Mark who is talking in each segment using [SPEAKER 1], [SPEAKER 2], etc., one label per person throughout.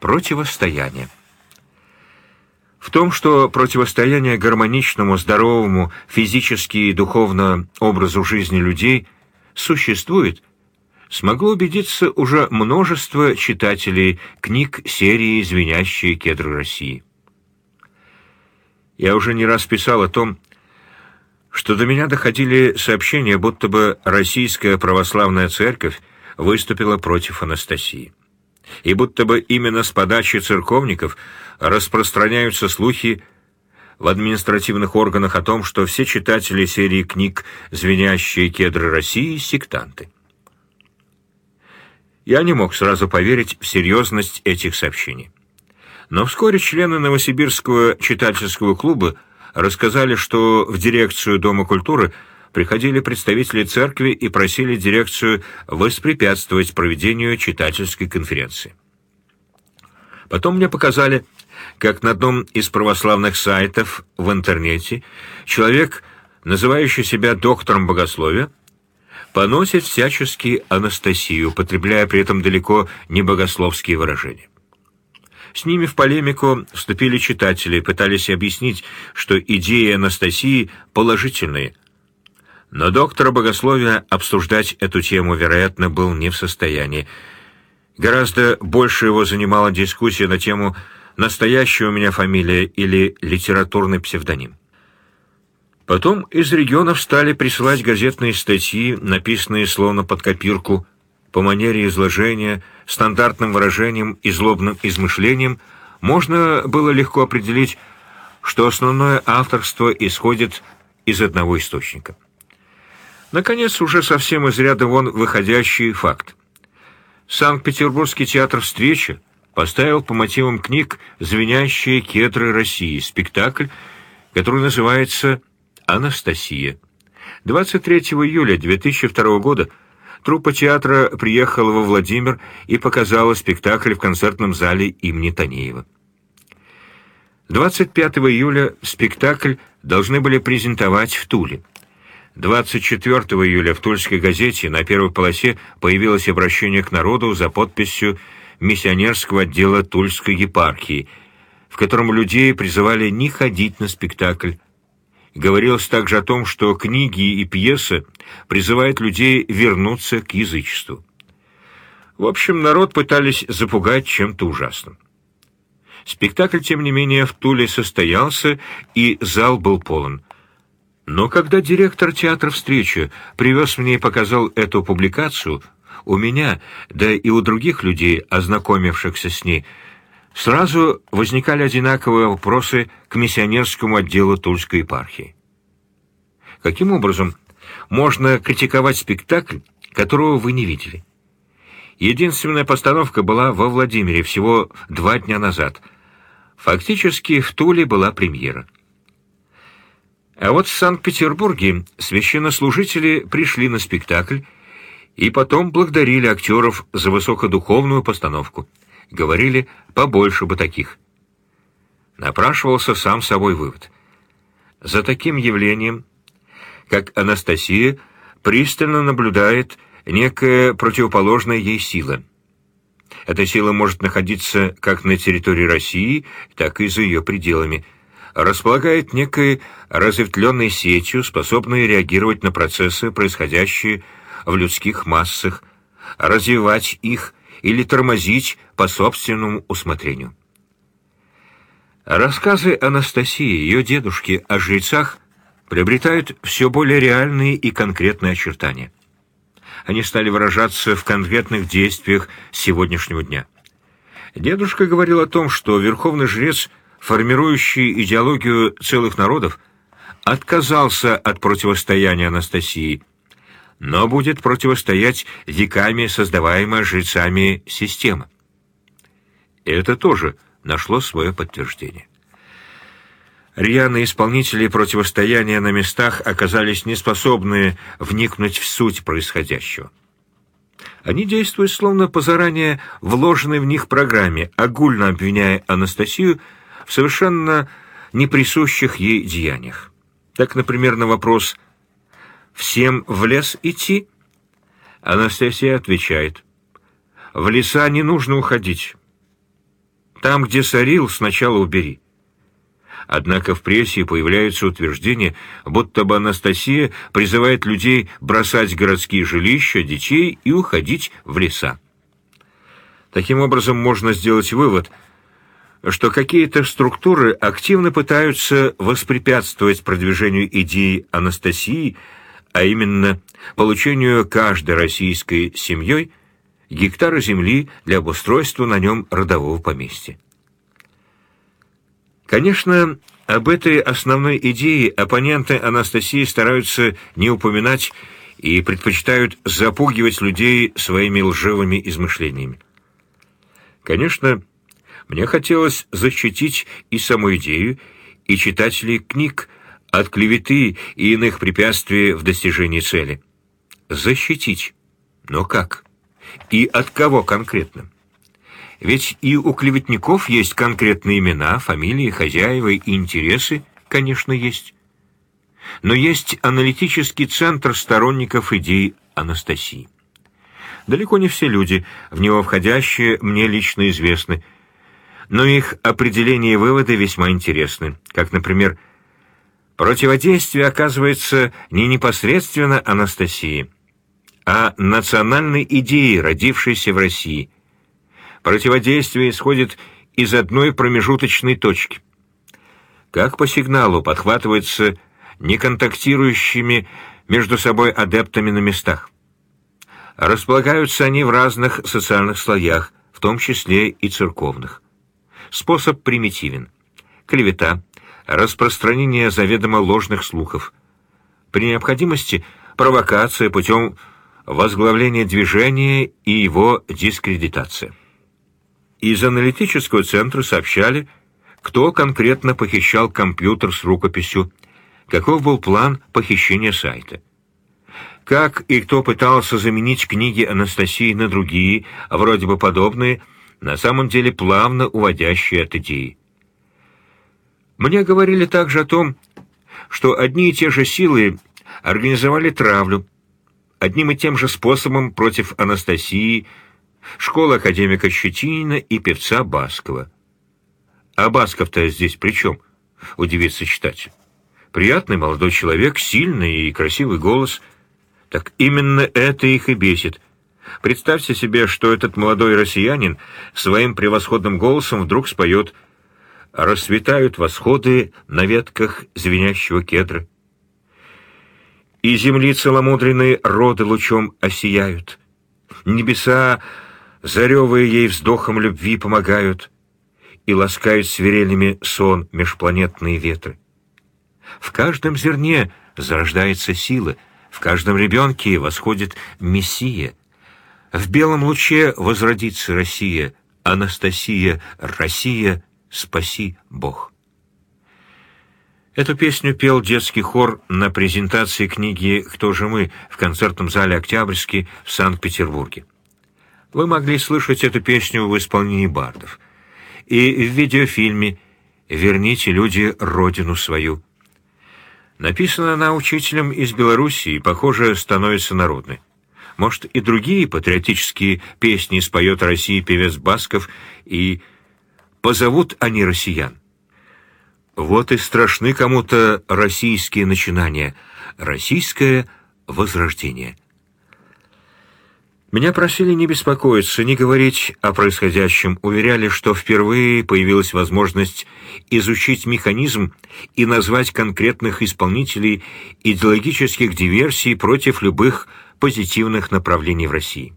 [SPEAKER 1] Противостояние. В том, что противостояние гармоничному, здоровому, физически и духовно образу жизни людей существует, смогло убедиться уже множество читателей книг серии «Звенящие кедры России». Я уже не раз писал о том, что до меня доходили сообщения, будто бы Российская Православная Церковь выступила против Анастасии и будто бы именно с подачи церковников распространяются слухи в административных органах о том, что все читатели серии книг «Звенящие кедры России» — сектанты. Я не мог сразу поверить в серьезность этих сообщений. Но вскоре члены Новосибирского читательского клуба рассказали, что в дирекцию Дома культуры – приходили представители церкви и просили дирекцию воспрепятствовать проведению читательской конференции. Потом мне показали, как на одном из православных сайтов в интернете человек, называющий себя доктором богословия, поносит всячески Анастасию, употребляя при этом далеко не богословские выражения. С ними в полемику вступили читатели, пытались объяснить, что идеи Анастасии положительные – но доктор богословия обсуждать эту тему, вероятно, был не в состоянии. Гораздо больше его занимала дискуссия на тему «настоящая у меня фамилия» или «литературный псевдоним». Потом из регионов стали присылать газетные статьи, написанные словно под копирку, по манере изложения, стандартным выражением и злобным измышлением, можно было легко определить, что основное авторство исходит из одного источника. Наконец, уже совсем из ряда вон выходящий факт. Санкт-Петербургский театр «Встреча» поставил по мотивам книг «Звенящие кедры России» спектакль, который называется «Анастасия». 23 июля 2002 года труппа театра приехала во Владимир и показала спектакль в концертном зале имени Танеева. 25 июля спектакль должны были презентовать в Туле. 24 июля в Тульской газете на первой полосе появилось обращение к народу за подписью миссионерского отдела Тульской епархии, в котором людей призывали не ходить на спектакль. Говорилось также о том, что книги и пьесы призывают людей вернуться к язычеству. В общем, народ пытались запугать чем-то ужасным. Спектакль, тем не менее, в Туле состоялся, и зал был полон – но когда директор театра «Встреча» привез мне и показал эту публикацию, у меня, да и у других людей, ознакомившихся с ней, сразу возникали одинаковые вопросы к миссионерскому отделу Тульской епархии. Каким образом можно критиковать спектакль, которого вы не видели? Единственная постановка была во Владимире всего два дня назад. Фактически в Туле была премьера. А вот в Санкт-Петербурге священнослужители пришли на спектакль и потом благодарили актеров за высокодуховную постановку. Говорили, побольше бы таких. Напрашивался сам собой вывод. За таким явлением, как Анастасия, пристально наблюдает некая противоположная ей сила. Эта сила может находиться как на территории России, так и за ее пределами – располагает некой разветвленной сетью, способной реагировать на процессы, происходящие в людских массах, развивать их или тормозить по собственному усмотрению. Рассказы Анастасии и ее дедушки о жрецах приобретают все более реальные и конкретные очертания. Они стали выражаться в конкретных действиях сегодняшнего дня. Дедушка говорил о том, что верховный жрец – формирующий идеологию целых народов, отказался от противостояния Анастасии, но будет противостоять веками создаваемая жрецами система. Это тоже нашло свое подтверждение. Рьяные исполнители противостояния на местах оказались неспособны вникнуть в суть происходящего. Они действуют словно по заранее вложенной в них программе, огульно обвиняя Анастасию в совершенно неприсущих ей деяниях. Так, например, на вопрос «Всем в лес идти?» Анастасия отвечает «В леса не нужно уходить. Там, где сорил, сначала убери. Однако в прессе появляются утверждения, будто бы Анастасия призывает людей бросать городские жилища, детей и уходить в леса. Таким образом, можно сделать вывод, что какие-то структуры активно пытаются воспрепятствовать продвижению идеи Анастасии, а именно получению каждой российской семьей гектара земли для обустройства на нем родового поместья. Конечно, об этой основной идее оппоненты Анастасии стараются не упоминать и предпочитают запугивать людей своими лживыми измышлениями. Конечно, мне хотелось защитить и саму идею, и читателей книг от клеветы и иных препятствий в достижении цели. Защитить. Но как? И от кого конкретно? Ведь и у клеветников есть конкретные имена, фамилии, хозяева и интересы, конечно, есть. Но есть аналитический центр сторонников идей Анастасии. Далеко не все люди, в него входящие, мне лично известны, но их определения и выводы весьма интересны, как, например, противодействие оказывается не непосредственно Анастасии, а национальной идеи, родившейся в России. Противодействие исходит из одной промежуточной точки. Как по сигналу подхватывается неконтактирующими между собой адептами на местах. Располагаются они в разных социальных слоях, в том числе и церковных. Способ примитивен. Клевета, распространение заведомо ложных слухов. При необходимости провокация путем возглавления движения и его дискредитация. Из аналитического центра сообщали, кто конкретно похищал компьютер с рукописью, каков был план похищения сайта. Как и кто пытался заменить книги Анастасии на другие, вроде бы подобные, на самом деле плавно уводящие от идеи. Мне говорили также о том, что одни и те же силы организовали травлю, одним и тем же способом против Анастасии, школы академика Щетинина и певца Баскова. А Басков-то здесь при чем? Удивится читатель. Приятный молодой человек, сильный и красивый голос — так именно это их и бесит. Представьте себе, что этот молодой россиянин своим превосходным голосом вдруг споет «Расцветают восходы на ветках звенящего кедра». И земли целомудренные роды лучом осияют. Небеса, заревые ей вздохом любви, помогают и ласкают свирелями сон межпланетные ветры. В каждом зерне зарождается сила — в каждом ребенке восходит Мессия. В белом луче возродится Россия. Анастасия, Россия, спаси Бог. Эту песню пел детский хор на презентации книги «Кто же мы» в концертном зале «Октябрьский» в Санкт-Петербурге. Вы могли слышать эту песню в исполнении бардов. И в видеофильме «Верните люди родину свою» Написана она учителем из Белоруссии и, похоже, становится народной. Может, и другие патриотические песни споет России певец Басков, и позовут они россиян. Вот и страшны кому-то российские начинания, российское возрождение. Меня просили не беспокоиться, не говорить о происходящем, уверяли, что впервые появилась возможность изучить механизм и назвать конкретных исполнителей идеологических диверсий против любых позитивных направлений в России.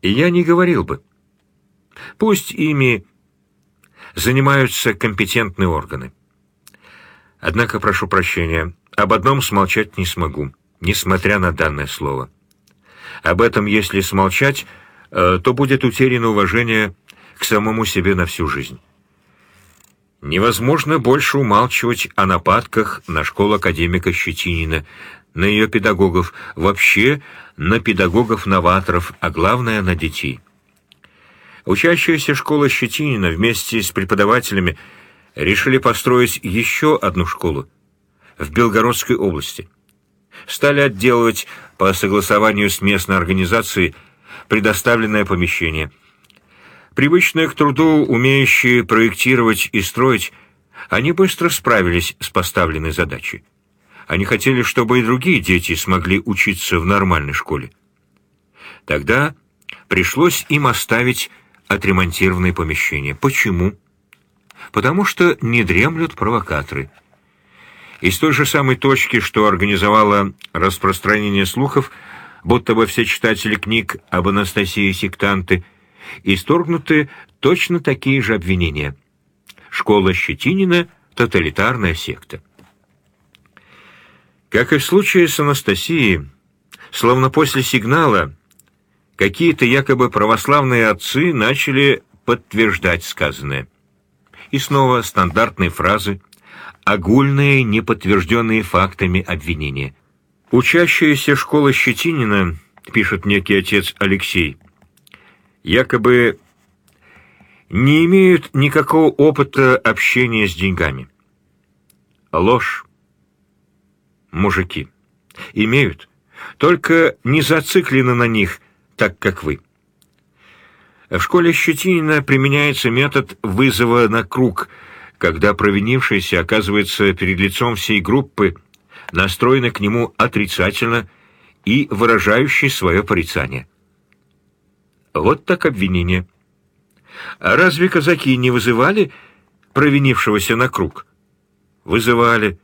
[SPEAKER 1] И я не говорил бы. Пусть ими занимаются компетентные органы. Однако, прошу прощения, об одном смолчать не смогу, несмотря на данное слово. Об этом, если смолчать, э, то будет утеряно уважение к самому себе на всю жизнь. Невозможно больше умалчивать о нападках на школу академика Щетинина, на ее педагогов, вообще на педагогов-новаторов, а главное на детей. Учащиеся школы Щетинина вместе с преподавателями решили построить еще одну школу в Белгородской области стали отделывать по согласованию с местной организацией предоставленное помещение. Привычные к труду, умеющие проектировать и строить, они быстро справились с поставленной задачей. Они хотели, чтобы и другие дети смогли учиться в нормальной школе. Тогда пришлось им оставить отремонтированные помещения. Почему? Потому что не дремлют провокаторы. Из той же самой точки, что организовала распространение слухов, будто бы все читатели книг об Анастасии сектанты, исторгнуты точно такие же обвинения. Школа Щетинина — тоталитарная секта. Как и в случае с Анастасией, словно после сигнала, какие-то якобы православные отцы начали подтверждать сказанное. И снова стандартные фразы, огульные, неподтвержденные фактами обвинения. Учащаяся школа Щетинина, пишет некий отец Алексей, якобы не имеют никакого опыта общения с деньгами. Ложь мужики. Имеют, только не зациклены на них, так как вы. В школе Щетинина применяется метод вызова на круг, когда провинившийся оказывается перед лицом всей группы, настроенный к нему отрицательно и выражающий свое порицание. Вот так обвинение. А разве казаки не вызывали провинившегося на круг? Вызывали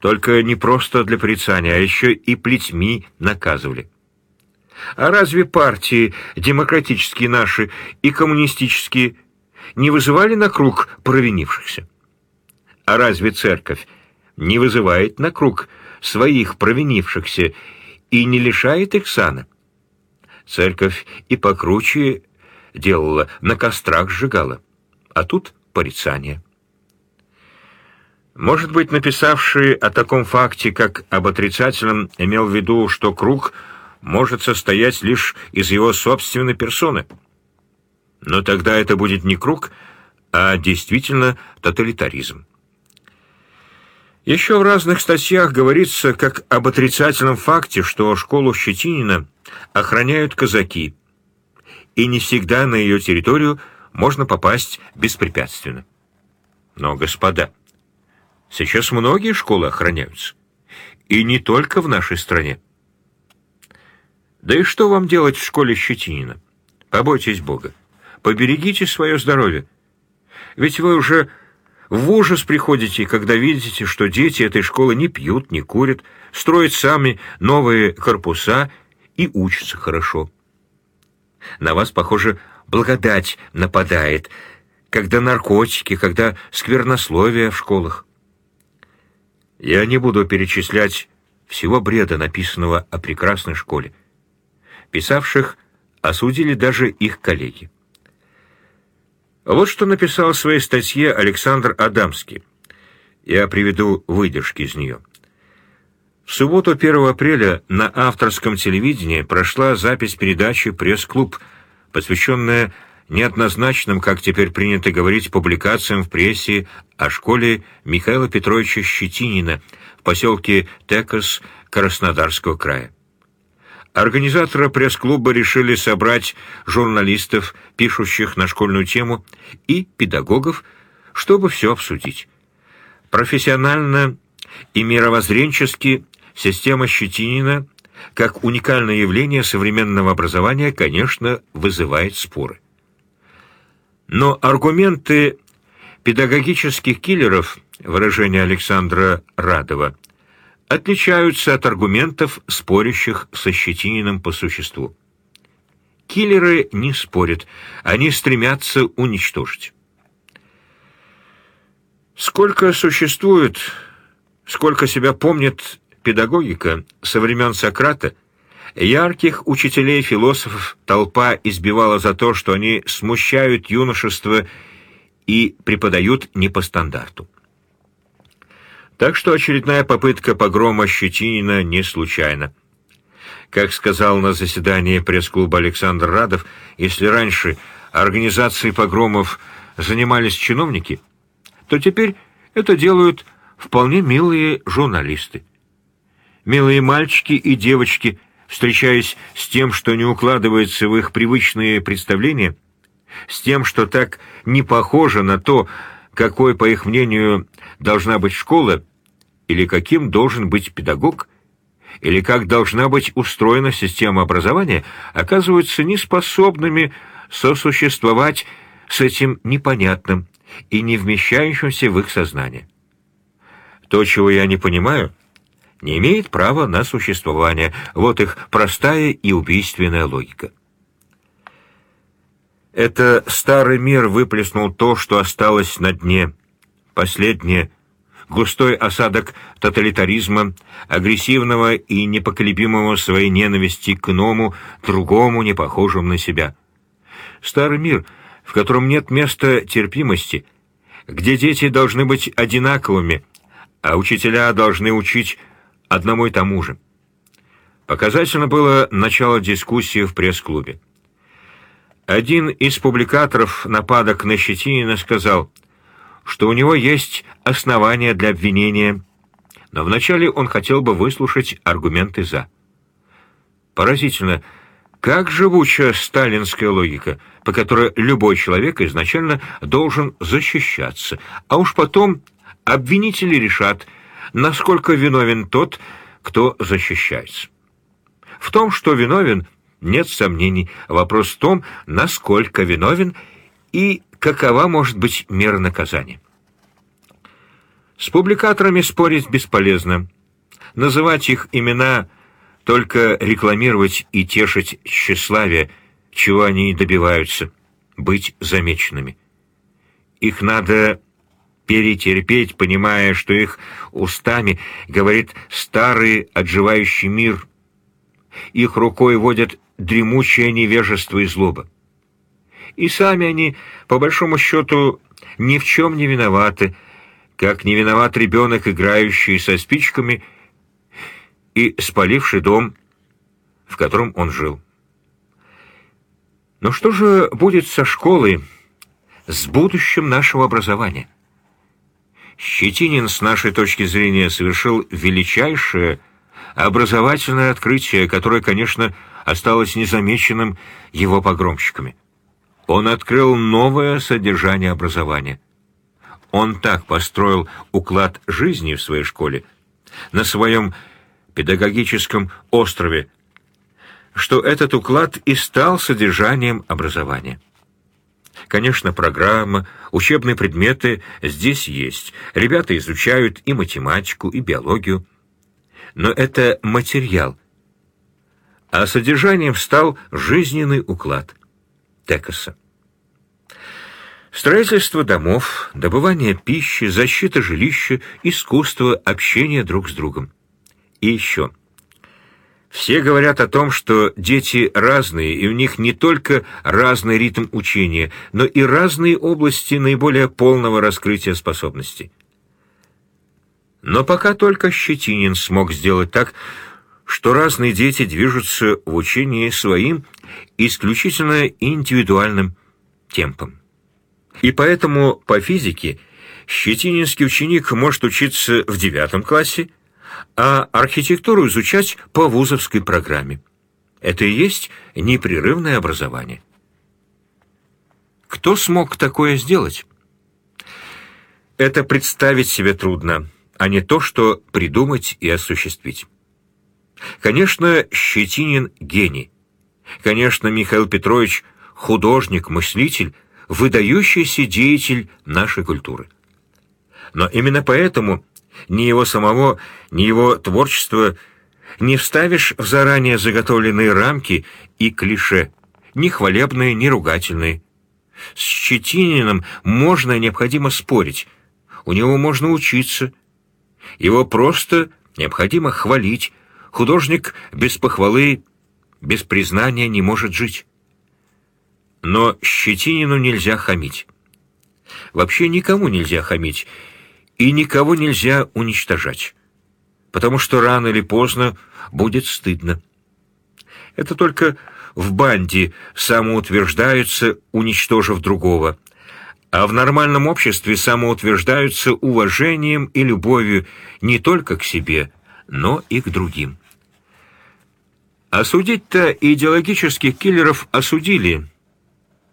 [SPEAKER 1] только не просто для порицания, а еще и плетьми наказывали. А разве партии, демократические наши и коммунистические, не вызывали на круг провинившихся? А разве церковь не вызывает на круг своих провинившихся и не лишает их сана? Церковь и покруче делала, на кострах сжигала, а тут порицание. Может быть, написавший о таком факте, как об отрицательном, имел в виду, что круг может состоять лишь из его собственной персоны. Но тогда это будет не круг, а действительно тоталитаризм. Еще в разных статьях говорится как об отрицательном факте, что школу Щетинина охраняют казаки, и не всегда на ее территорию можно попасть беспрепятственно. Но, господа, Сейчас многие школы охраняются. И не только в нашей стране. Да и что вам делать в школе Щетинина? Побойтесь Бога. Поберегите свое здоровье. Ведь вы уже в ужас приходите, когда видите, что дети этой школы не пьют, не курят, строят сами новые корпуса и учатся хорошо. На вас, похоже, благодать нападает, когда наркотики, когда сквернословие в школах. Я не буду перечислять всего бреда, написанного о прекрасной школе. Писавших осудили даже их коллеги. Вот что написал в своей статье Александр Адамский. Я приведу выдержки из нее. В субботу 1 апреля на авторском телевидении прошла запись передачи «Пресс-клуб», посвященная неоднозначным, как теперь принято говорить, публикациям в прессе о школе Михаила Петровича Щетинина в поселке Текос Краснодарского края. Организаторы пресс-клуба решили собрать журналистов, пишущих на школьную тему, и педагогов, чтобы все обсудить. Профессионально и мировоззренчески система Щетинина, как уникальное явление современного образования, конечно, вызывает споры. Но аргументы педагогических киллеров, выражение Александра Радова, отличаются от аргументов, спорящих со Щетининым по существу. Киллеры не спорят, они стремятся уничтожить. Сколько существует, сколько себя помнит педагогика со времен Сократа, Ярких учителей-философов толпа избивала за то, что они смущают юношество и преподают не по стандарту. Так что очередная попытка погрома Щетинина не случайна. Как сказал на заседании пресс-клуба Александр Радов, если раньше организацией погромов занимались чиновники, то теперь это делают вполне милые журналисты. Милые мальчики и девочки – встречаясь с тем, что не укладывается в их привычные представления, с тем, что так не похоже на то, какой, по их мнению, должна быть школа, или каким должен быть педагог, или как должна быть устроена система образования, оказываются неспособными сосуществовать с этим непонятным и не вмещающимся в их сознание. То, чего я не понимаю, не имеет права на существование. Вот их простая и убийственная логика. Это старый мир выплеснул то, что осталось на дне. Последнее густой осадок тоталитаризма, агрессивного и непоколебимого своей ненависти к иному, другому, не похожему на себя. Старый мир, в котором нет места терпимости, где дети должны быть одинаковыми, а учителя должны учить одному и тому же. Показательно было начало дискуссии в пресс-клубе. Один из публикаторов нападок на Щетинина сказал, что у него есть основания для обвинения, но вначале он хотел бы выслушать аргументы «за». Поразительно, как живуча сталинская логика, по которой любой человек изначально должен защищаться, а уж потом обвинители решат, насколько виновен тот, кто защищается. В том, что виновен, нет сомнений. Вопрос в том, насколько виновен и какова может быть мера наказания. С публикаторами спорить бесполезно. Называть их имена, только рекламировать и тешить тщеславие, чего они и добиваются, быть замеченными. Их надо перетерпеть, понимая, что их устами говорит старый отживающий мир. Их рукой водят дремучее невежество и злоба. И сами они, по большому счету, ни в чем не виноваты, как не виноват ребенок, играющий со спичками и спаливший дом, в котором он жил. Но что же будет со школой, с будущим нашего образования? Щетинин, с нашей точки зрения, совершил величайшее образовательное открытие, которое, конечно, осталось незамеченным его погромщиками. Он открыл новое содержание образования. Он так построил уклад жизни в своей школе, на своем педагогическом острове, что этот уклад и стал содержанием образования. Конечно, программа, учебные предметы здесь есть. Ребята изучают и математику, и биологию. Но это материал. А содержанием стал жизненный уклад Текоса. Строительство домов, добывание пищи, защита жилища, искусство, общение друг с другом. И еще – все говорят о том, что дети разные, и у них не только разный ритм учения, но и разные области наиболее полного раскрытия способностей. Но пока только Щетинин смог сделать так, что разные дети движутся в учении своим исключительно индивидуальным темпом. И поэтому по физике щетининский ученик может учиться в девятом классе, а архитектуру изучать по вузовской программе. Это и есть непрерывное образование. Кто смог такое сделать? Это представить себе трудно, а не то, что придумать и осуществить. Конечно, Щетинин — гений. Конечно, Михаил Петрович — художник, мыслитель, выдающийся деятель нашей культуры. Но именно поэтому ни его самого, ни его творчество не вставишь в заранее заготовленные рамки и клише, ни хвалебные, ни ругательные. С Щетининым можно и необходимо спорить, у него можно учиться. Его просто необходимо хвалить. Художник без похвалы, без признания не может жить. Но Щетинину нельзя хамить. Вообще никому нельзя хамить, и никого нельзя уничтожать, потому что рано или поздно будет стыдно. Это только в банде самоутверждаются, уничтожив другого, а в нормальном обществе самоутверждаются уважением и любовью не только к себе, но и к другим. Осудить-то идеологических киллеров осудили,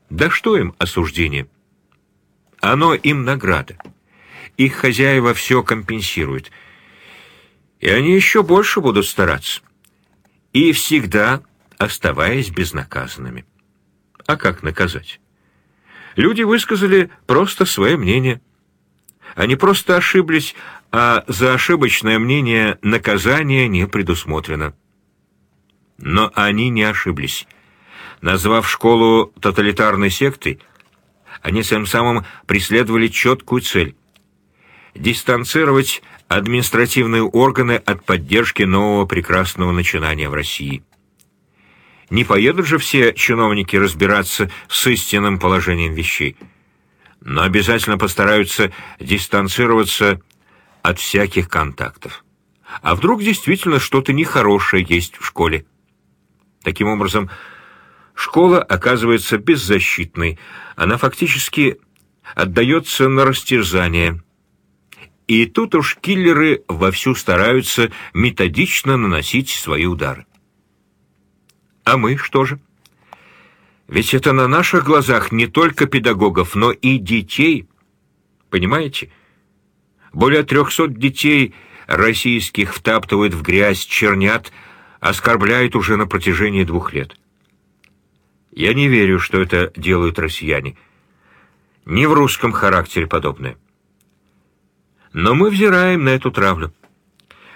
[SPEAKER 1] Да что им осуждение? Оно им награда. Их хозяева все компенсируют. И они еще больше будут стараться. И всегда оставаясь безнаказанными. А как наказать? Люди высказали просто свое мнение. Они просто ошиблись, а за ошибочное мнение наказание не предусмотрено. Но они не ошиблись. Назвав школу тоталитарной сектой, они тем самым преследовали четкую цель — дистанцировать административные органы от поддержки нового прекрасного начинания в России. Не поедут же все чиновники разбираться с истинным положением вещей, но обязательно постараются дистанцироваться от всяких контактов. А вдруг действительно что-то нехорошее есть в школе? Таким образом, школа оказывается беззащитной, она фактически отдается на растерзание. И тут уж киллеры вовсю стараются методично наносить свои удары. А мы что же? Ведь это на наших глазах не только педагогов, но и детей. Понимаете? Более трехсот детей российских втаптывают в грязь, чернят, оскорбляют уже на протяжении двух лет. Я не верю, что это делают россияне. Не в русском характере подобное. Но мы взираем на эту травлю.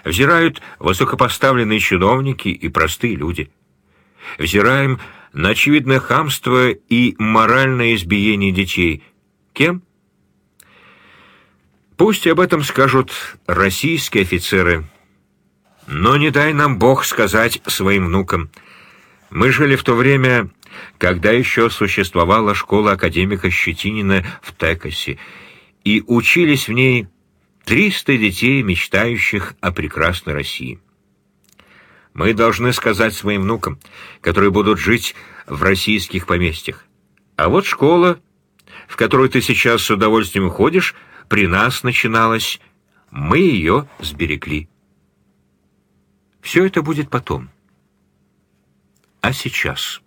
[SPEAKER 1] Взирают высокопоставленные чиновники и простые люди взираем на очевидное хамство и моральное избиение детей. Кем? Пусть об этом скажут российские офицеры. Но не дай нам Бог сказать своим внукам. Мы жили в то время, когда еще существовала школа академика Щетинина в Текасе, и учились в ней 300 детей, мечтающих о прекрасной России. Мы должны сказать своим внукам, которые будут жить в российских поместьях. А вот школа, в которую ты сейчас с удовольствием ходишь, при нас начиналась. Мы ее сберегли. Все это будет потом. А сейчас...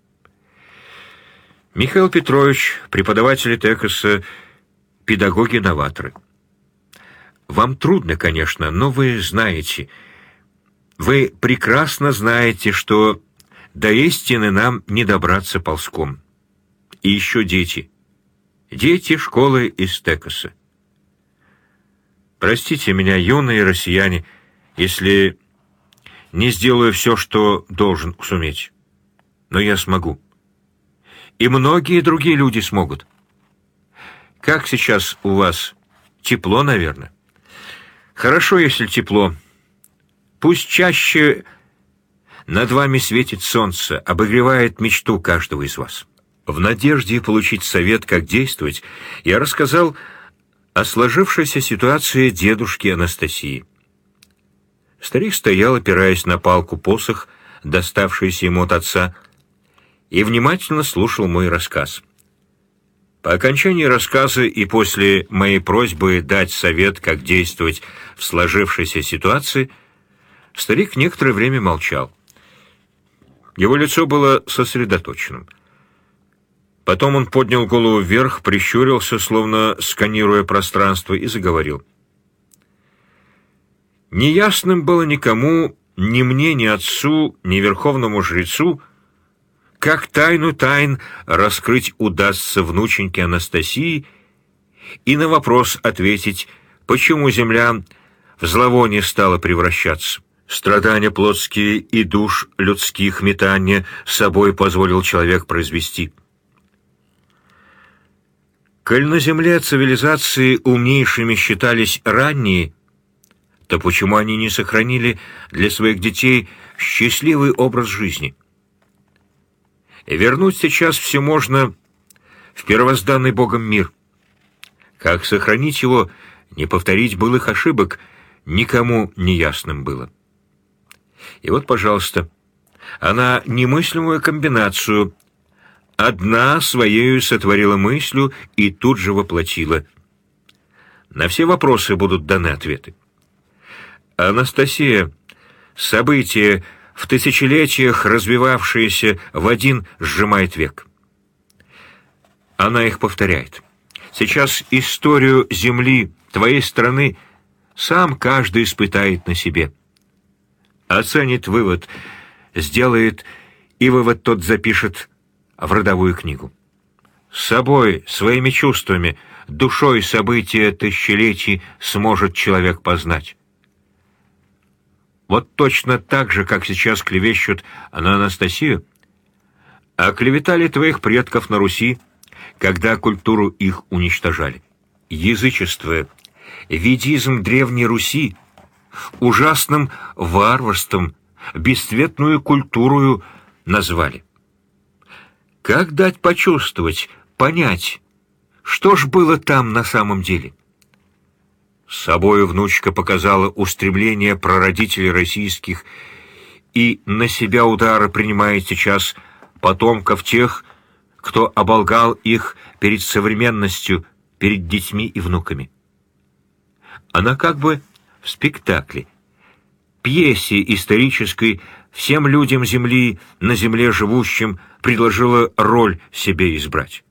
[SPEAKER 1] Михаил Петрович, преподаватель Текоса, педагоги-новаторы. Вам трудно, конечно, но вы знаете, вы прекрасно знаете, что до истины нам не добраться ползком. И еще дети. Дети школы из Текоса. Простите меня, юные россияне, если не сделаю все, что должен суметь. Но я смогу. И многие другие люди смогут. Как сейчас у вас? Тепло, наверное? Хорошо, если тепло. Пусть чаще над вами светит солнце, обогревает мечту каждого из вас. В надежде получить совет, как действовать, я рассказал о сложившейся ситуации дедушки Анастасии. Старик стоял, опираясь на палку посох, доставшийся ему от отца, и внимательно слушал мой рассказ. По окончании рассказа и после моей просьбы дать совет, как действовать в сложившейся ситуации – Старик некоторое время молчал. Его лицо было сосредоточенным. Потом он поднял голову вверх, прищурился, словно сканируя пространство, и заговорил. Неясным было никому, ни мне, ни отцу, ни верховному жрецу, как тайну тайн раскрыть удастся внученьке Анастасии и на вопрос ответить, почему земля в зловоние стала превращаться. Страдания плотские и душ людских метания собой позволил человек произвести. Коль на земле цивилизации умнейшими считались ранние, то почему они не сохранили для своих детей счастливый образ жизни? Вернуть сейчас все можно в первозданный Богом мир. Как сохранить его, не повторить былых ошибок, никому не ясным было. И вот, пожалуйста, она немыслимую комбинацию одна своею сотворила мыслью и тут же воплотила. На все вопросы будут даны ответы. Анастасия, события, в тысячелетиях развивавшиеся в один сжимает век. она их повторяет. Сейчас историю земли, твоей страны, сам каждый испытает на себе. Оценит вывод, сделает, и вывод тот запишет в родовую книгу. С собой, своими чувствами, душой события тысячелетий сможет человек познать. Вот точно так же, как сейчас клевещут на Анастасию, а клеветали твоих предков на Руси, когда культуру их уничтожали. Язычество, ведизм Древней Руси, ужасным варварством, бесцветную культуру назвали. Как дать почувствовать, понять, что ж было там на самом деле? Собою внучка показала устремление прародителей российских и на себя удары принимает сейчас потомков тех, кто оболгал их перед современностью, перед детьми и внуками. Она как бы в спектакле, пьесе исторической всем людям Земли, на Земле живущим, предложила роль себе избрать.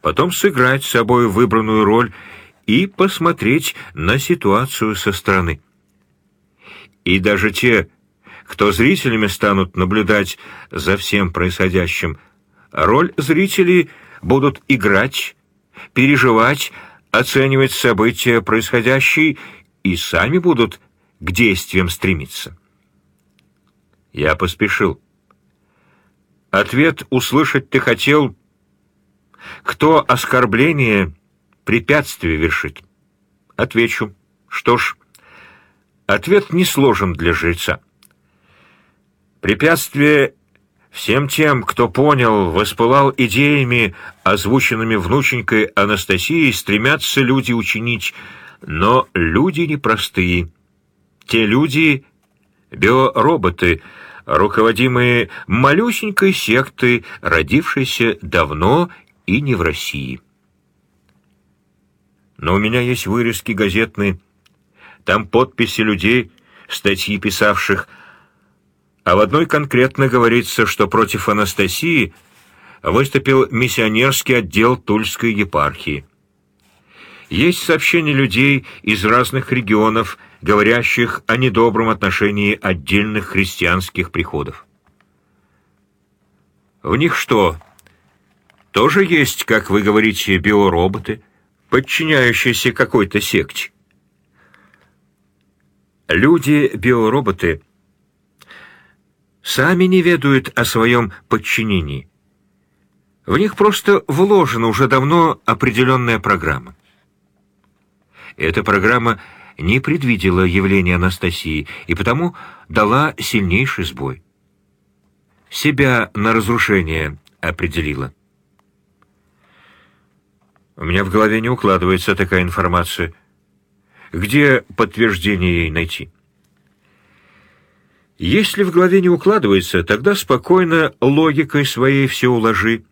[SPEAKER 1] Потом сыграть собой выбранную роль и посмотреть на ситуацию со стороны. И даже те, кто зрителями станут наблюдать за всем происходящим, роль зрителей будут играть, переживать, оценивать события происходящие и сами будут к действиям стремиться. Я поспешил. Ответ услышать ты хотел, кто оскорбление, препятствие вершит. Отвечу. Что ж, ответ не сложен для жреца. Препятствие всем тем, кто понял, воспылал идеями, озвученными внученькой Анастасией, стремятся люди учинить, но люди непростые. Те люди — биороботы — руководимые малюсенькой сектой, родившейся давно и не в России. Но у меня есть вырезки газетные, там подписи людей, статьи писавших, а в одной конкретно говорится, что против Анастасии выступил миссионерский отдел Тульской епархии. Есть сообщения людей из разных регионов, говорящих о недобром отношении отдельных христианских приходов. В них что, тоже есть, как вы говорите, биороботы, подчиняющиеся какой-то секте? Люди-биороботы сами не ведают о своем подчинении. В них просто вложена уже давно определенная программа. Эта программа не предвидела явления Анастасии и потому дала сильнейший сбой. Себя на разрушение определила. У меня в голове не укладывается такая информация. Где подтверждение ей найти? Если в голове не укладывается, тогда спокойно логикой своей все уложи.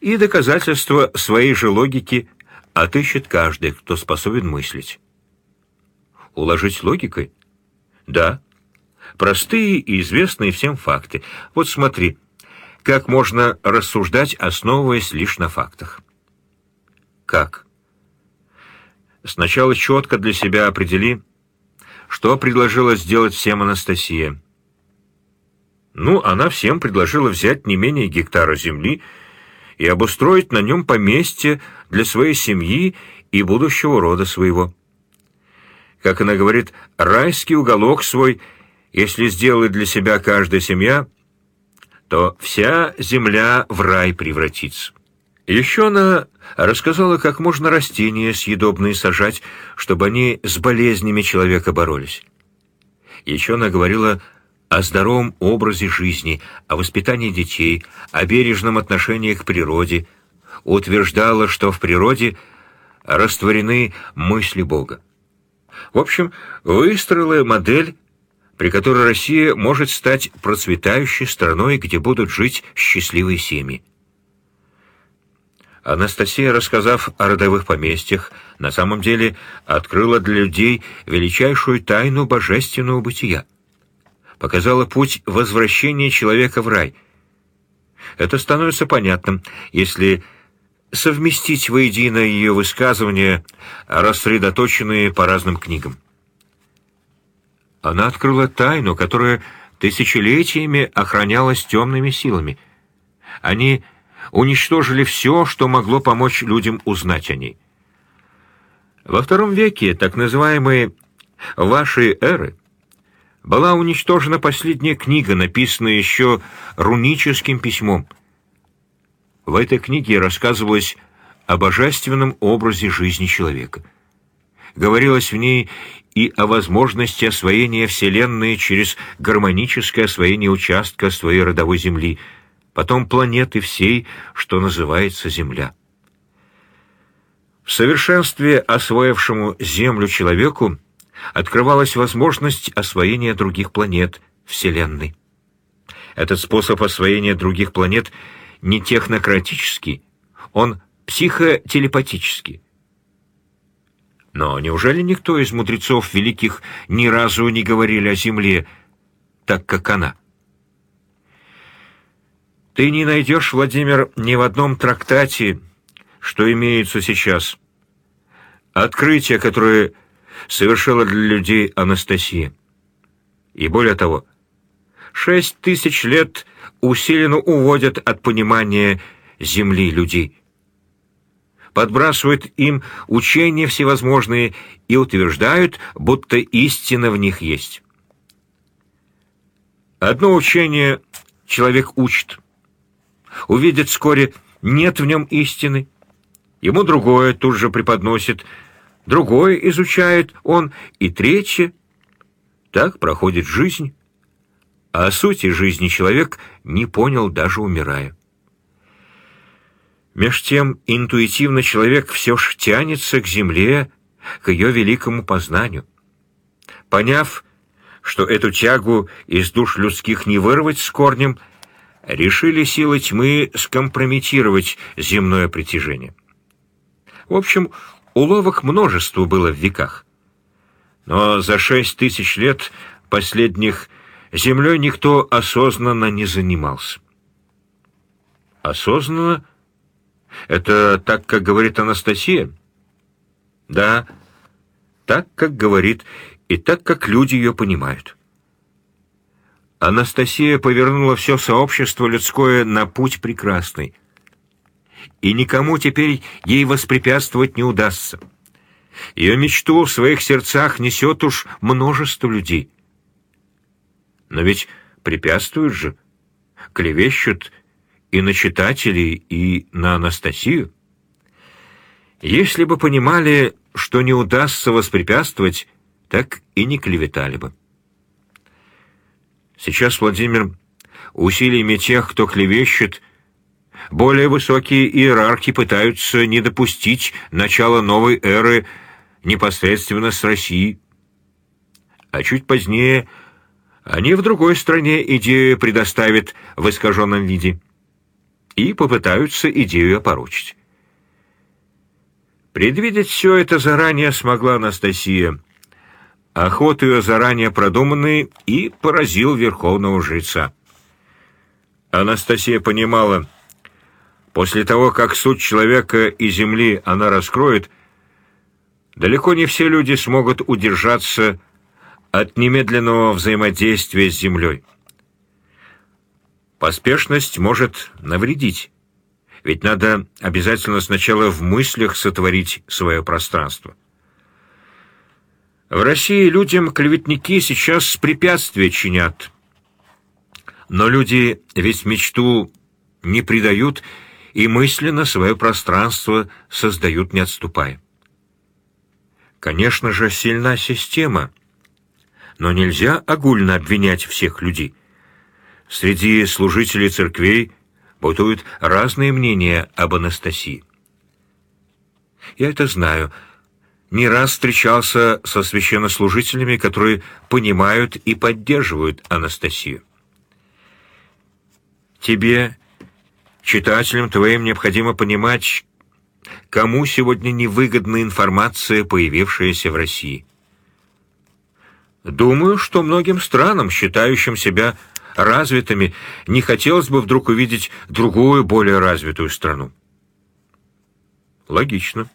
[SPEAKER 1] И доказательства своей же логики отыщет каждый, кто способен мыслить. Уложить логикой? Да. Простые и известные всем факты. Вот смотри, как можно рассуждать, основываясь лишь на фактах. Как? Сначала четко для себя определи, что предложила сделать всем Анастасия. Ну, она всем предложила взять не менее гектара земли и обустроить на нем поместье для своей семьи и будущего рода своего как она говорит, райский уголок свой, если сделает для себя каждая семья, то вся земля в рай превратится. Еще она рассказала, как можно растения съедобные сажать, чтобы они с болезнями человека боролись. Еще она говорила о здоровом образе жизни, о воспитании детей, о бережном отношении к природе, утверждала, что в природе растворены мысли Бога. В общем, выстроила модель, при которой Россия может стать процветающей страной, где будут жить счастливые семьи. Анастасия, рассказав о родовых поместьях, на самом деле открыла для людей величайшую тайну божественного бытия. Показала путь возвращения человека в рай. Это становится понятным, если совместить воедино ее высказывания, рассредоточенные по разным книгам. Она открыла тайну, которая тысячелетиями охранялась темными силами. Они уничтожили все, что могло помочь людям узнать о ней. Во втором веке так называемые «вашей эры» была уничтожена последняя книга, написанная еще руническим письмом. В этой книге рассказывалось о божественном образе жизни человека. Говорилось в ней и о возможности освоения Вселенной через гармоническое освоение участка своей родовой Земли, потом планеты всей, что называется Земля. В совершенстве освоившему Землю человеку открывалась возможность освоения других планет Вселенной. Этот способ освоения других планет не технократический, он психотелепатический. Но неужели никто из мудрецов великих ни разу не говорили о Земле, так как она? Ты не найдешь, Владимир, ни в одном трактате, что имеется сейчас. Открытие, которое совершила для людей Анастасия. И более того, шесть тысяч лет усиленно уводят от понимания земли людей. Подбрасывают им учения всевозможные и утверждают, будто истина в них есть. Одно учение человек учит. Увидит вскоре, нет в нем истины. Ему другое тут же преподносит – другое изучает он, и третье. Так проходит жизнь. А о сути жизни человек не понял, даже умирая. Меж тем интуитивно человек все ж тянется к земле, к ее великому познанию. Поняв, что эту тягу из душ людских не вырвать с корнем, решили силы тьмы скомпрометировать земное притяжение. В общем, Уловок множество было в веках. Но за шесть тысяч лет последних землей никто осознанно не занимался. Осознанно? Это так, как говорит Анастасия? Да, так, как говорит, и так, как люди ее понимают. Анастасия повернула все сообщество людское на путь прекрасный и никому теперь ей воспрепятствовать не удастся. Ее мечту в своих сердцах несет уж множество людей. Но ведь препятствуют же, клевещут и на читателей, и на Анастасию. Если бы понимали, что не удастся воспрепятствовать, так и не клеветали бы. Сейчас, Владимир, усилиями тех, кто клевещет, более высокие иерархи пытаются не допустить начала новой эры непосредственно с Россией. А чуть позднее они в другой стране идею предоставят в искаженном виде и попытаются идею опорочить. Предвидеть все это заранее смогла Анастасия. Охот ее заранее продуманный и поразил верховного жреца. Анастасия понимала, После того, как суть человека и Земли она раскроет, далеко не все люди смогут удержаться от немедленного взаимодействия с Землей. Поспешность может навредить, ведь надо обязательно сначала в мыслях сотворить свое пространство. В России людям клеветники сейчас препятствия чинят, но люди ведь мечту не предают и мысленно свое пространство создают, не отступая. Конечно же, сильна система, но нельзя огульно обвинять всех людей. Среди служителей церквей бытуют разные мнения об Анастасии. Я это знаю. Не раз встречался со священнослужителями, которые понимают и поддерживают Анастасию. Тебе Читателям твоим необходимо понимать, кому сегодня невыгодна информация, появившаяся в России. Думаю, что многим странам, считающим себя развитыми, не хотелось бы вдруг увидеть другую, более развитую страну. Логично.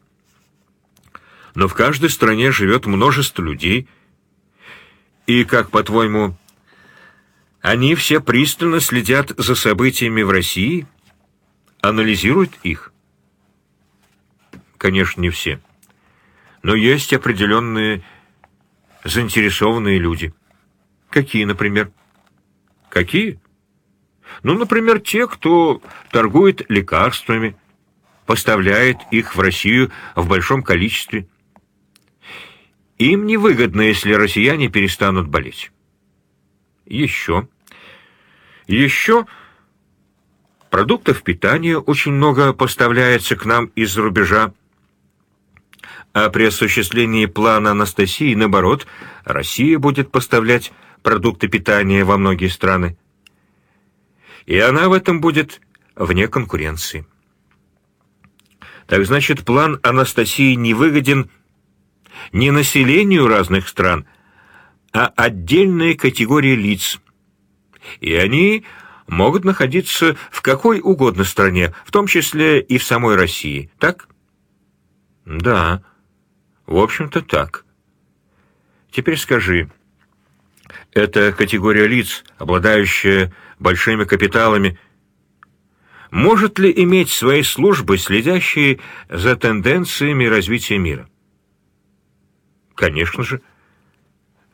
[SPEAKER 1] Но в каждой стране живет множество людей. И, как по-твоему, они все пристально следят за событиями в России, анализируют их? Конечно, не все. Но есть определенные заинтересованные люди. Какие, например? Какие? Ну, например, те, кто торгует лекарствами, поставляет их в Россию в большом количестве. Им невыгодно, если россияне перестанут болеть. Еще. Еще продуктов питания очень много поставляется к нам из-за рубежа. А при осуществлении плана Анастасии, наоборот, Россия будет поставлять продукты питания во многие страны. И она в этом будет вне конкуренции. Так значит, план Анастасии не выгоден не населению разных стран, а отдельной категории лиц. И они могут находиться в какой угодно стране, в том числе и в самой России, так? Да, в общем-то так. Теперь скажи, эта категория лиц, обладающая большими капиталами, может ли иметь свои службы, следящие за тенденциями развития мира? Конечно же.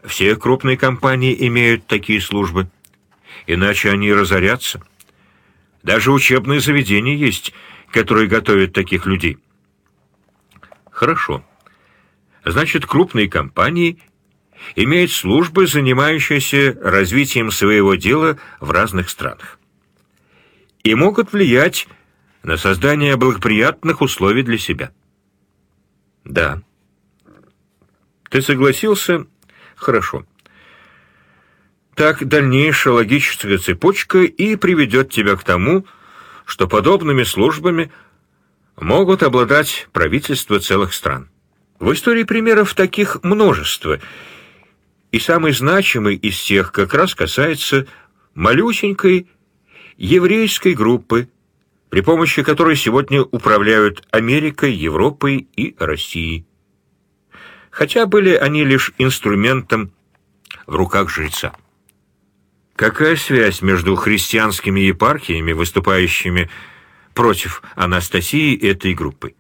[SPEAKER 1] Все крупные компании имеют такие службы. Иначе они разорятся. Даже учебные заведения есть, которые готовят таких людей. Хорошо. Значит, крупные компании имеют службы, занимающиеся развитием своего дела в разных странах и могут влиять на создание благоприятных условий для себя. Да. Ты согласился? Хорошо. Так дальнейшая логическая цепочка и приведет тебя к тому, что подобными службами могут обладать правительства целых стран. В истории примеров таких множество, и самый значимый из всех как раз касается малюсенькой еврейской группы, при помощи которой сегодня управляют Америкой, Европой и Россией. Хотя были они лишь инструментом в руках жреца. Какая связь между христианскими епархиями, выступающими против Анастасии этой группы?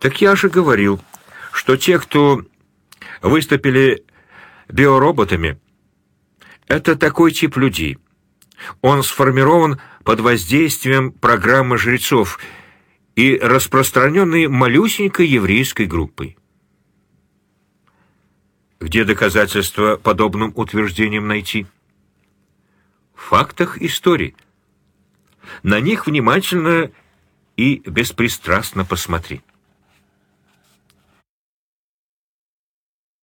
[SPEAKER 1] Так я же говорил, что те, кто выступили биороботами, это такой тип людей – он сформирован под воздействием программы жрецов и распространенный малюсенькой еврейской группой. Где доказательства подобным утверждениям найти? В фактах истории. На них внимательно и беспристрастно посмотри.